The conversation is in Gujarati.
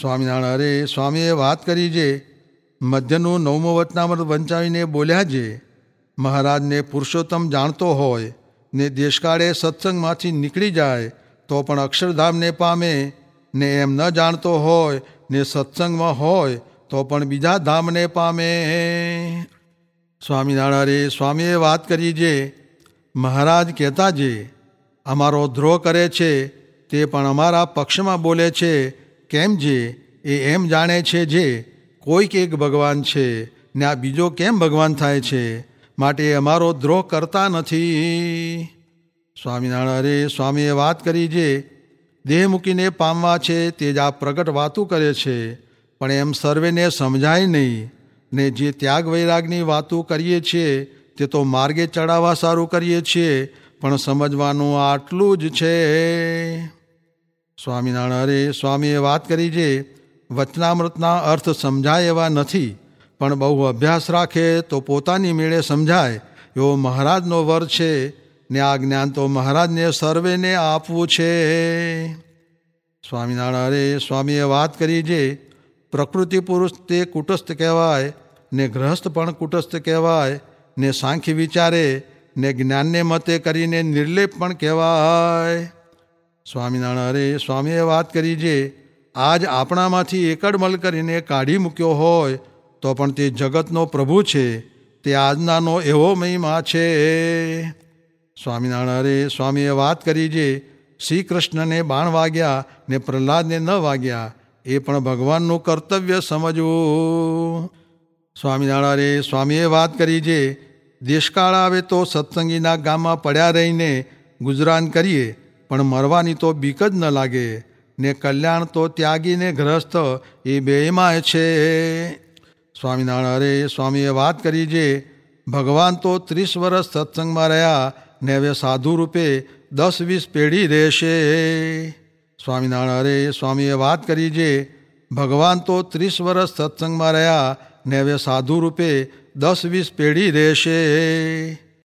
સ્વામિનારાયણ અરે સ્વામીએ વાત કરી જે, મધ્યનું નવમો વતનામૃત વંચાવીને બોલ્યા જે, મહારાજને પુરુષોત્તમ જાણતો હોય ને દેશકાળે સત્સંગમાંથી નીકળી જાય, તો પણ અક્ષરધામને પામે ને એમ ન જાણતો હોય ને સત્સંગમાં હોય, તો પણ બીજા ધામને પામે. સ્વામિનારાયણ, સ્વામીએ વાત કરી જે, મહારાજ કહેતા જે, અમારો ધ્રોહ કરે છે, તે પણ અમારા પક્ષમાં બોલે છે કેમ જે? એ એમ જાણે છે જે, કોઈક એક ભગવાન છે, ને આ બીજો કેમ ભગવાન થાય છે? માટે અમારો દ્રોહ કરતા નથી. સ્વામિનારાયણ, અરે સ્વામીએ વાત કરી જે, દેહ મૂકીને પામવા છે તે જ આ પ્રગટ વાતું કરે છે. પણ એમ સર્વેને સમજાય નહીં. ને જે ત્યાગ વૈરાગની વાતો કરીએ છીએ, તે તો માર્ગે ચડાવવા સારું કરીએ છીએ, પણ સમજવાનું આટલું જ છે. સ્વામિનારાયણ સ્વામીએ વાત કરી છે વચનામૃતના અર્થ સમજાય એવા નથી, પણ બહુ અભ્યાસ રાખે તો પોતાની મેળે સમજાય એવો મહારાજનો વર છે, ને આ જ્ઞાન તો મહારાજને સર્વેને આપવું છે. સ્વામિનારાયણ સ્વામીએ વાત કરી છે પ્રકૃતિ પુરુષ તે કુટસ્થ કહેવાય, ને ગ્રહસ્થ પણ કુટસ્થ કહેવાય, ને સાંખી વિચારે, ને જ્ઞાનને મતે કરીને નિર્લેપ પણ કહેવાય. સ્વામિનારાયણ, સ્વામીએ વાત કરી જે, આજ આપણામાંથી એકડમલ કરીને કાઢી મૂક્યો હોય, તો પણ તે જગતનો પ્રભુ છે, તે આજનાનો એવો મહિમા છે. સ્વામિનારાયણ, સ્વામીએ વાત કરી જે શ્રી કૃષ્ણને બાણ વાગ્યા ને પ્રહલાદને ન વાગ્યા, એ પણ ભગવાનનું કર્તવ્ય સમજવું. સ્વામિનારાયણ, સ્વામીએ વાત કરી જે, દેશકાળ આવે તો સત્સંગીના ગામમાં પડ્યા રહીને ગુજરાન કરીએ પણ મરવાની તો બીક જ ન લાગે. ને કલ્યાણ તો ત્યાગીને ગ્રસ્ત એ બેમાં છે. સ્વામિનારાયણ સ્વામીએ વાત કરી જે, ભગવાન તો ત્રીસ વર્ષ સત્સંગમાં રહ્યા ને હવે સાધુ રૂપે દસ વીસ પેઢી રહેશે. સ્વામિનારાયણ સ્વામીએ વાત કરી જે, ભગવાન તો ત્રીસ વર્ષ સત્સંગમાં રહ્યા ને હવે સાધુ રૂપે દસ વીસ પેઢી રહેશે.